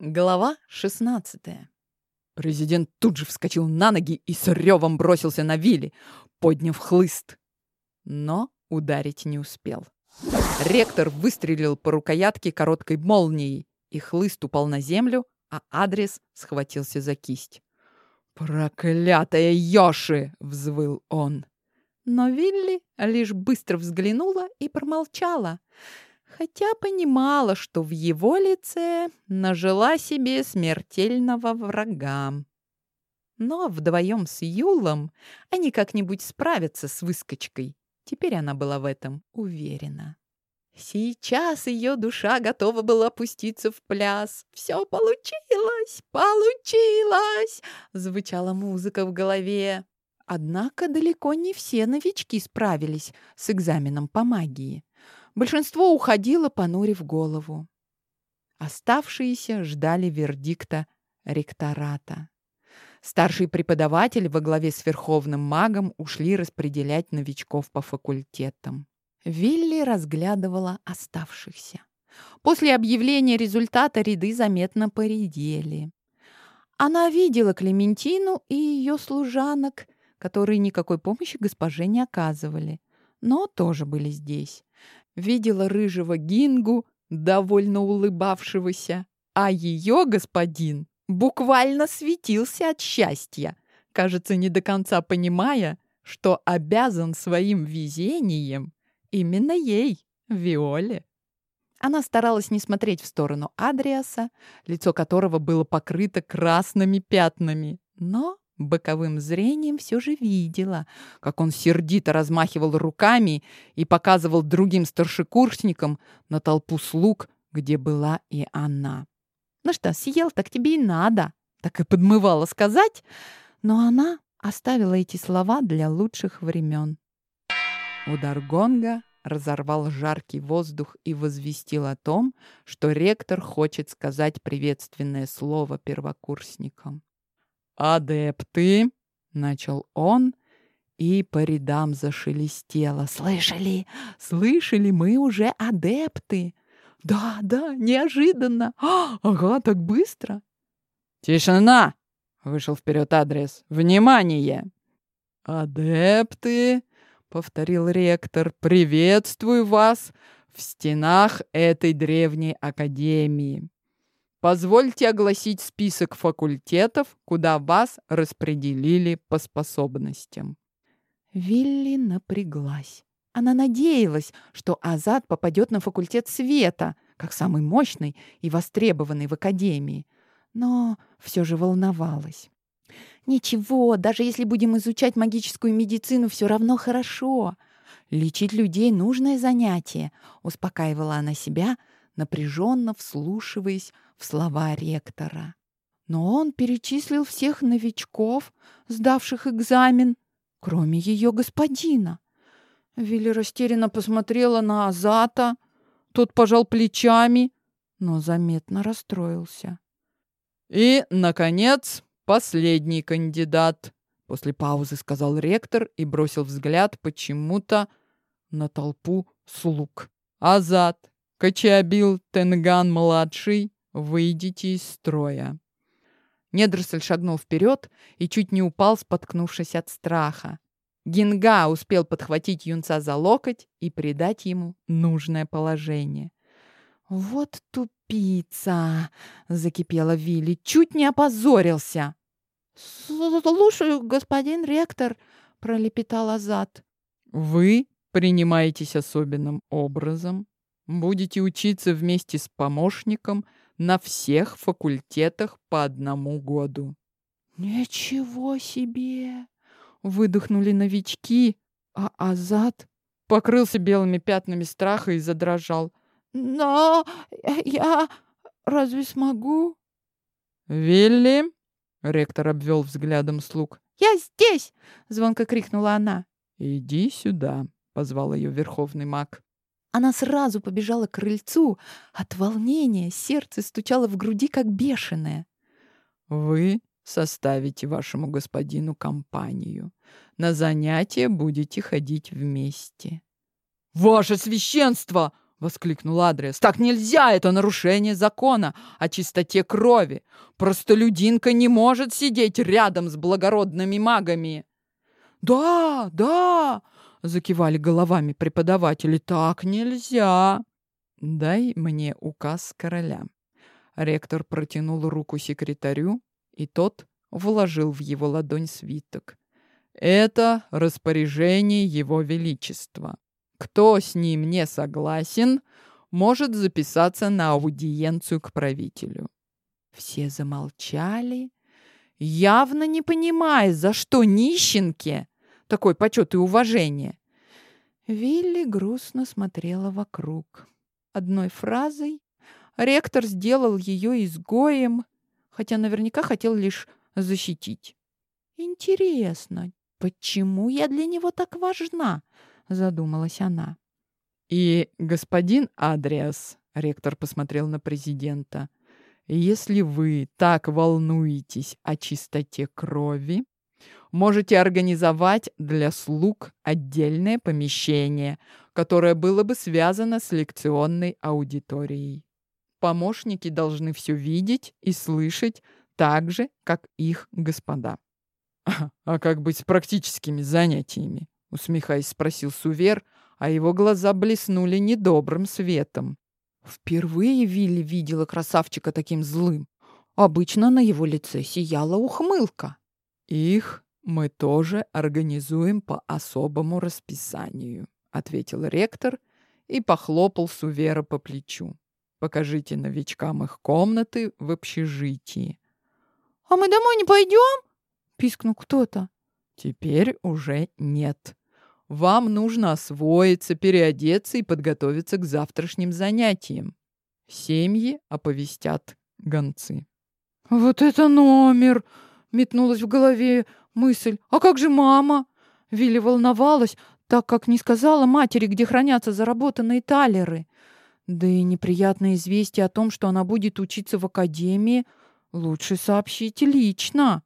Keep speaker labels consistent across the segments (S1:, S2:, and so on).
S1: Глава 16 Президент тут же вскочил на ноги и с ревом бросился на Вилли, подняв хлыст. Но ударить не успел. Ректор выстрелил по рукоятке короткой молнией, и хлыст упал на землю, а адрес схватился за кисть. «Проклятая Йоши!» — взвыл он. Но Вилли лишь быстро взглянула и промолчала хотя понимала, что в его лице нажила себе смертельного врага. Но вдвоем с Юлом они как-нибудь справятся с выскочкой. Теперь она была в этом уверена. Сейчас ее душа готова была опуститься в пляс. «Все получилось! Получилось!» — звучала музыка в голове. Однако далеко не все новички справились с экзаменом по магии. Большинство уходило, понурив голову. Оставшиеся ждали вердикта ректората. Старший преподаватель во главе с верховным магом ушли распределять новичков по факультетам. Вилли разглядывала оставшихся. После объявления результата ряды заметно поредели. Она видела Клементину и ее служанок, которые никакой помощи госпоже не оказывали, но тоже были здесь видела рыжего Гингу, довольно улыбавшегося, а ее господин буквально светился от счастья, кажется, не до конца понимая, что обязан своим везением именно ей, Виоле. Она старалась не смотреть в сторону Адриаса, лицо которого было покрыто красными пятнами, но Боковым зрением все же видела, как он сердито размахивал руками и показывал другим старшекурсникам на толпу слуг, где была и она. «Ну что, съел, так тебе и надо!» Так и подмывала сказать, но она оставила эти слова для лучших времен. Удар гонга разорвал жаркий воздух и возвестил о том, что ректор хочет сказать приветственное слово первокурсникам. «Адепты!» — начал он, и по рядам зашелестело. «Слышали? Слышали? Мы уже адепты!» «Да, да, неожиданно! А, ага, так быстро!» «Тишина!» — вышел вперед адрес. «Внимание!» «Адепты!» — повторил ректор. «Приветствую вас в стенах этой древней академии. Позвольте огласить список факультетов, куда вас распределили по способностям. Вилли напряглась. Она надеялась, что Азат попадет на факультет света, как самый мощный и востребованный в академии, но все же волновалась. «Ничего, даже если будем изучать магическую медицину, все равно хорошо. Лечить людей — нужное занятие», — успокаивала она себя, напряженно вслушиваясь в слова ректора. Но он перечислил всех новичков, сдавших экзамен, кроме ее господина. Вилли растерянно посмотрела на Азата. Тот пожал плечами, но заметно расстроился. «И, наконец, последний кандидат», — после паузы сказал ректор и бросил взгляд почему-то на толпу слуг. «Азат, Качабил Тенган-младший, выйдите из строя». Недросль шагнул вперед и чуть не упал, споткнувшись от страха. Гинга успел подхватить юнца за локоть и придать ему нужное положение. «Вот тупица!» — закипела Вилли. «Чуть не опозорился!» «Слушаю, господин ректор!» — пролепетал Азат. «Вы принимаетесь особенным образом Будете учиться вместе с помощником на всех факультетах по одному году. Ничего себе! Выдохнули новички, а Азат покрылся белыми пятнами страха и задрожал. Но я разве смогу? Вилли, ректор обвел взглядом слуг. Я здесь! звонко крикнула она. Иди сюда, позвал ее верховный маг. Она сразу побежала к крыльцу. От волнения сердце стучало в груди, как бешеное. «Вы составите вашему господину компанию. На занятия будете ходить вместе». «Ваше священство!» —— воскликнул Адриас. «Так нельзя! Это нарушение закона о чистоте крови! Простолюдинка не может сидеть рядом с благородными магами!» «Да, да!» — закивали головами преподаватели. «Так нельзя!» «Дай мне указ короля». Ректор протянул руку секретарю, и тот вложил в его ладонь свиток. «Это распоряжение его величества. Кто с ним не согласен, может записаться на аудиенцию к правителю». Все замолчали, явно не понимая, за что нищенке такой почет и уважение. Вилли грустно смотрела вокруг. Одной фразой ректор сделал ее изгоем, хотя наверняка хотел лишь защитить. «Интересно, почему я для него так важна?» — задумалась она. «И господин Адриас», — ректор посмотрел на президента, «если вы так волнуетесь о чистоте крови, можете организовать для слуг отдельное помещение, которое было бы связано с лекционной аудиторией. Помощники должны все видеть и слышать так же, как их господа. «А как быть с практическими занятиями?» — усмехаясь, спросил Сувер, а его глаза блеснули недобрым светом. Впервые Вилли видела красавчика таким злым. Обычно на его лице сияла ухмылка. «Их мы тоже организуем по особому расписанию», — ответил ректор и похлопал Сувера по плечу. «Покажите новичкам их комнаты в общежитии».
S2: «А мы домой не пойдем?» — пискнул кто-то.
S1: «Теперь уже нет. Вам нужно освоиться, переодеться и подготовиться к завтрашним занятиям. Семьи оповестят гонцы».
S2: «Вот это номер!» — метнулась в голове мысль. «А как же мама?» Вилли волновалась, так как не сказала матери, где хранятся заработанные талеры. Да и неприятное известие о том, что она будет учиться в академии, лучше сообщить лично.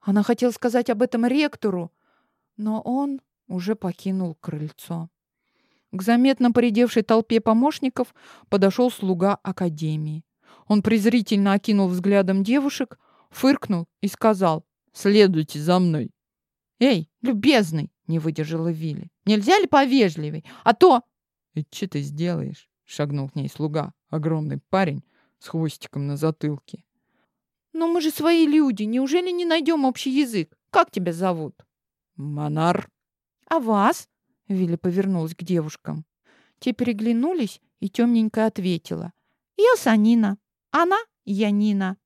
S2: Она хотела сказать об этом ректору, но он уже покинул крыльцо. К заметно поредевшей толпе помощников подошел слуга академии. Он презрительно окинул взглядом девушек, фыркнул и сказал «Следуйте за мной». «Эй, любезный!» — не выдержала Вилли. «Нельзя ли повежливей? А то...»
S1: «И что ты сделаешь?» — шагнул к ней слуга, огромный парень с хвостиком на затылке.
S2: «Но мы же свои люди. Неужели не найдем общий язык? Как тебя зовут?»
S1: «Монар».
S2: «А вас?» — Вилли повернулась к девушкам. Те переглянулись, и темненько ответила. «Я Санина. Она Янина.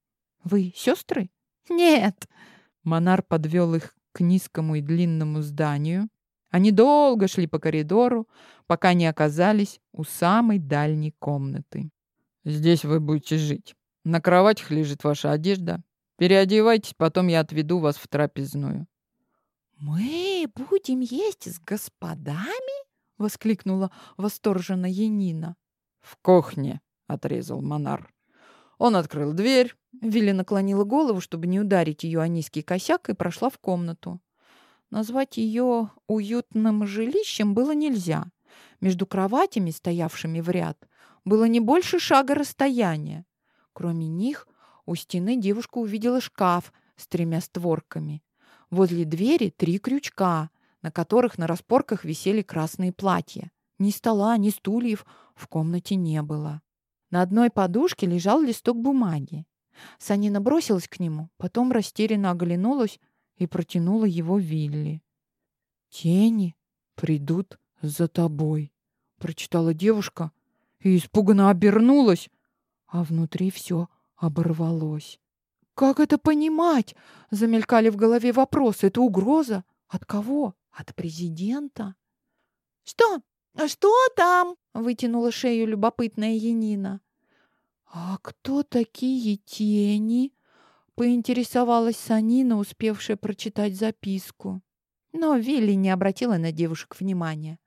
S2: Вы сестры?» «Нет».
S1: Монар подвел их к низкому и длинному зданию. Они долго шли по коридору, пока не оказались у самой дальней комнаты. «Здесь вы будете жить. На кроватях лежит ваша одежда. Переодевайтесь, потом я отведу вас в трапезную».
S2: «Мы будем есть с господами?» — воскликнула восторженно Янина.
S1: «В кухне», — отрезал Монар. Он открыл дверь.
S2: Вилли наклонила голову, чтобы не ударить ее о низкий косяк, и прошла в комнату. Назвать ее уютным жилищем было нельзя. Между кроватями, стоявшими в ряд, было не больше шага расстояния. Кроме них, у стены девушка увидела шкаф с тремя створками. Возле двери три крючка, на которых на распорках висели красные платья. Ни стола, ни стульев в комнате не было. На одной подушке лежал листок бумаги. Санина бросилась к нему, потом растерянно оглянулась и протянула его Вилли. «Тени придут за тобой», — прочитала девушка и испуганно обернулась, а внутри все оборвалось. «Как это понимать?» — замелькали в голове вопросы. «Это угроза? От кого? От президента?» «Что? А что там?» — вытянула шею любопытная Янина. «А кто такие тени?» — поинтересовалась Санина, успевшая прочитать записку. Но Вилли не обратила на девушек внимания.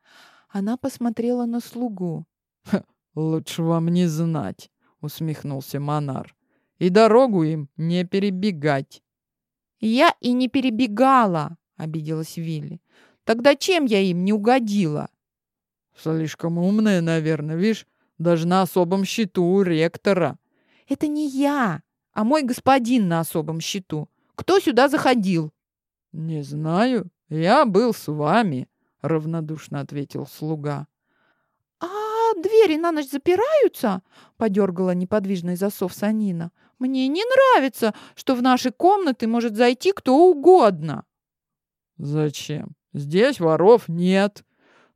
S2: Она посмотрела на слугу.
S1: «Лучше вам не знать», — усмехнулся Монар. «И дорогу им не перебегать».
S2: «Я и не перебегала», — обиделась Вилли. «Тогда чем я им не угодила?»
S3: Слишком умная, наверное, видишь? Даже на особом счету у ректора.
S2: Это не я, а мой господин на особом счету. Кто сюда заходил?
S3: Не знаю. Я был с вами, равнодушно ответил слуга.
S2: А двери на ночь запираются? Подергала неподвижный засов Санина. Мне не нравится, что в наши комнаты может зайти кто угодно.
S3: Зачем? Здесь воров нет.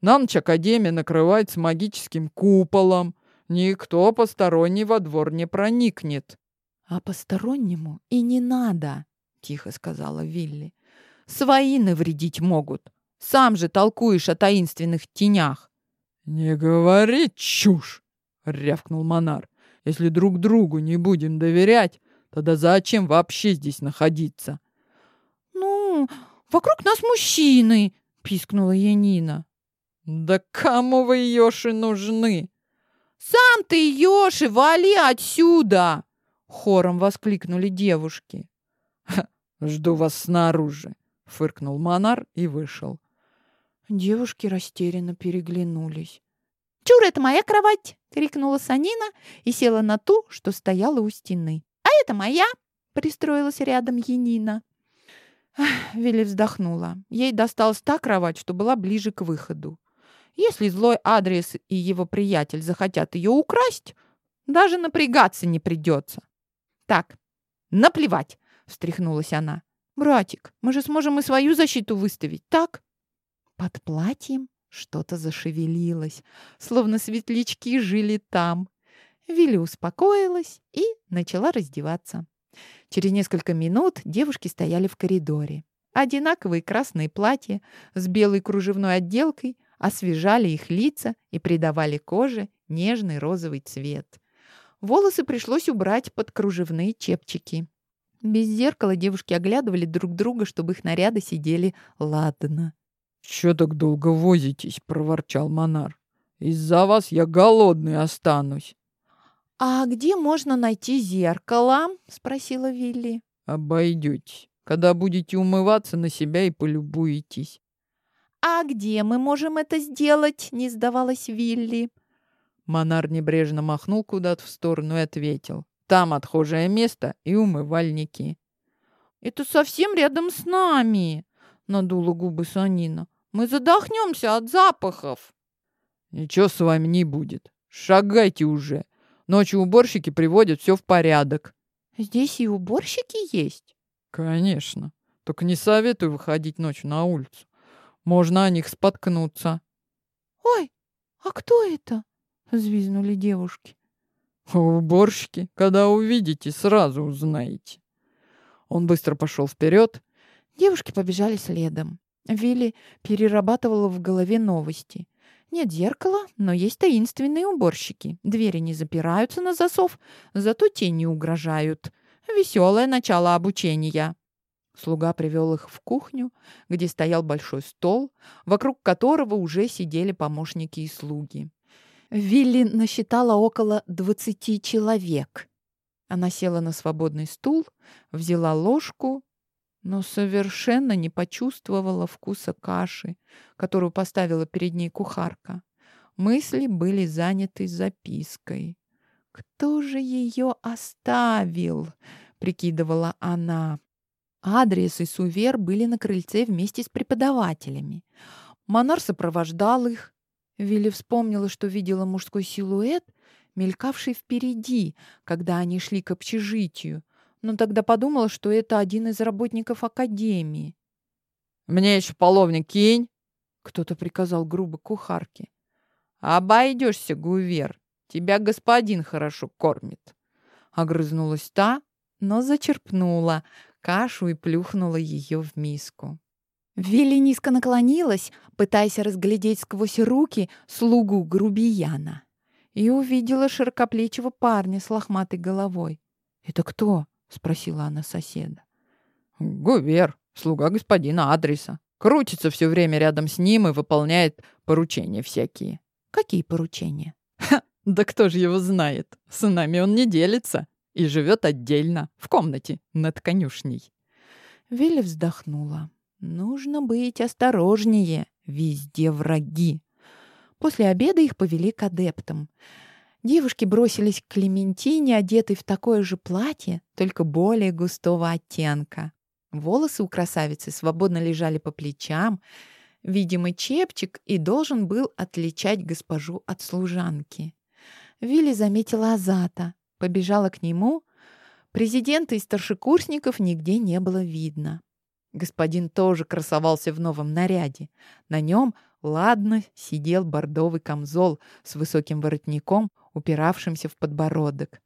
S3: На ночь Академия накрывается магическим куполом. Никто посторонний во двор не проникнет.
S2: А постороннему и не надо, тихо сказала Вилли. Свои навредить могут. Сам же толкуешь о таинственных тенях.
S3: Не говори чушь, рявкнул Монар. Если друг другу не будем доверять, тогда зачем вообще здесь находиться?
S2: Ну, вокруг нас мужчины, пискнула Янина.
S3: Да кому вы, Ёши, нужны?
S2: Сам ты, Ёши, вали отсюда! Хором воскликнули девушки.
S3: «Жду вас снаружи», — фыркнул Монар и вышел.
S2: Девушки растерянно переглянулись. «Чур, это моя кровать!» — крикнула Санина и села на ту, что стояла у стены. «А это моя!» — пристроилась рядом Янина. Вилли вздохнула. Ей досталась та кровать, что была ближе к выходу. Если злой адрес и его приятель захотят ее украсть, даже напрягаться не придется. Так, наплевать, встряхнулась она. Братик, мы же сможем и свою защиту выставить, так? Под платьем что-то зашевелилось, словно светлячки жили там. Вилли успокоилась и начала раздеваться. Через несколько минут девушки стояли в коридоре. Одинаковые красные платья с белой кружевной отделкой освежали их лица и придавали коже нежный розовый цвет. Волосы пришлось убрать под кружевные чепчики. Без зеркала девушки оглядывали друг друга, чтобы их наряды сидели ладно.
S3: «Чё так долго возитесь?» — проворчал Монар. «Из-за вас я голодный останусь».
S2: «А где можно найти зеркало?» — спросила Вилли.
S3: «Обойдетесь, когда будете умываться на себя и полюбуетесь».
S2: «А где мы можем это сделать?» — не сдавалась Вилли.
S3: Монар небрежно махнул куда-то в сторону и ответил. «Там отхожее место и умывальники».
S2: «Это совсем рядом с нами!» — надула губы Санина. «Мы задохнемся от запахов!»
S3: «Ничего с вами не будет. Шагайте уже. Ночью уборщики приводят все в порядок».
S2: «Здесь и уборщики есть?»
S3: «Конечно. Только не советую выходить ночью на улицу. Можно о них споткнуться.
S2: «Ой, а кто это?» — взвизнули девушки.
S3: «Уборщики, когда увидите, сразу узнаете». Он быстро пошел вперед.
S2: Девушки побежали следом. Вилли перерабатывала в голове новости. Нет зеркала, но есть таинственные уборщики. Двери не запираются на засов, зато тени угрожают. Веселое начало обучения. Слуга привел их в кухню, где стоял большой стол, вокруг которого уже сидели помощники и слуги. Вилли насчитала около двадцати человек. Она села на свободный стул, взяла ложку, но совершенно не почувствовала вкуса каши, которую поставила перед ней кухарка. Мысли были заняты запиской. «Кто же ее оставил?» — прикидывала она. Адриас и Сувер были на крыльце вместе с преподавателями. Монар сопровождал их. Вилли вспомнила, что видела мужской силуэт, мелькавший впереди, когда они шли к общежитию, но тогда подумала, что это один из работников академии.
S3: «Мне еще половник кинь!» — кто-то приказал грубо кухарке. «Обойдешься, Гувер, тебя господин хорошо кормит!» Огрызнулась та, но зачерпнула, кашу и плюхнула ее в миску.
S2: Вилли низко наклонилась, пытаясь разглядеть сквозь руки слугу грубияна, и увидела широкоплечего парня с лохматой головой. «Это кто?» — спросила она соседа.
S3: «Гувер, слуга господина адреса. Крутится все время рядом с ним и выполняет поручения всякие».
S2: «Какие поручения?»
S3: Ха, «Да кто же его знает? С нами он не делится и живет отдельно, в комнате над конюшней.
S2: Вилли вздохнула. Нужно быть осторожнее, везде враги. После обеда их повели к адептам. Девушки бросились к Клементине, одетой в такое же платье, только более густого оттенка. Волосы у красавицы свободно лежали по плечам. Видимо, чепчик и должен был отличать госпожу от служанки. Вилли заметила Азата, побежала к нему. Президента и старшекурсников нигде не было видно. Господин тоже красовался в новом наряде. На нем ладно сидел бордовый камзол с высоким воротником, упиравшимся в подбородок.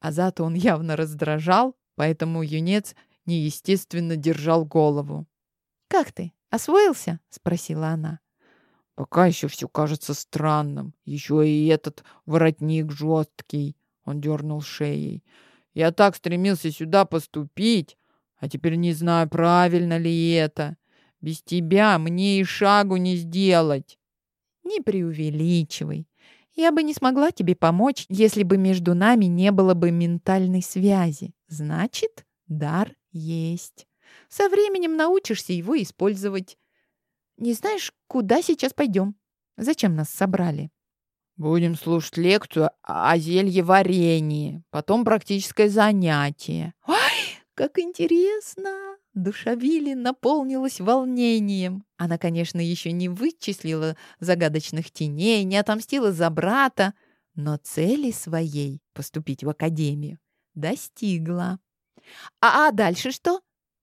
S2: Азата он явно раздражал, поэтому юнец неестественно держал голову. «Как ты? Освоился?» — спросила она.
S3: «Пока еще все кажется странным. Еще и этот воротник жесткий». Он дернул шеей. «Я так стремился сюда поступить, а теперь не знаю, правильно ли это. Без тебя мне и шагу не сделать».
S2: «Не преувеличивай. Я бы не смогла тебе помочь, если бы между нами не было бы ментальной связи. Значит, дар есть. Со временем научишься его использовать. Не знаешь, куда сейчас пойдем? Зачем нас собрали?
S3: Будем слушать лекцию о зелье варенье, потом практическое занятие.
S2: Ой, как интересно! Душа Вилли наполнилась волнением. Она, конечно, еще не вычислила загадочных теней, не отомстила за брата, но цели своей — поступить в академию — достигла. А, а дальше что?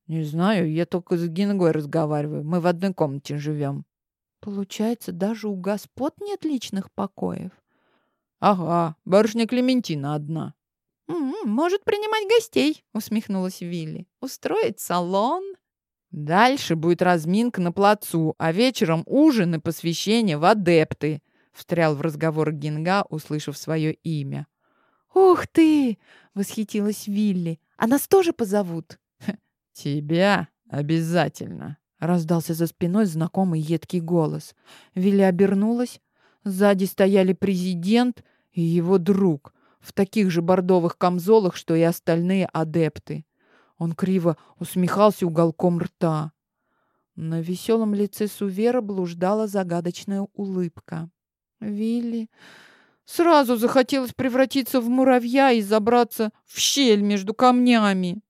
S3: Не знаю, я только с Гингой разговариваю. Мы в одной комнате живем.
S2: Получается, даже у господ нет личных покоев?
S3: Ага, барышня Клементина одна.
S2: «М-м, «Может принимать гостей», — усмехнулась Вилли. «Устроить салон».
S3: «Дальше будет разминка на плацу, а вечером ужин и посвящение в адепты», — встрял в разговор Гинга, услышав свое имя.
S2: «Ух ты!» — восхитилась Вилли. «А нас тоже позовут?»
S3: «Тебя обязательно», — раздался за спиной знакомый едкий голос.
S2: Вилли обернулась. Сзади стояли президент и его друг — в таких же бордовых камзолах, что и остальные адепты. Он криво усмехался уголком рта. На веселом лице Сувера блуждала загадочная улыбка. Вилли сразу захотелось превратиться в муравья и забраться в щель между камнями.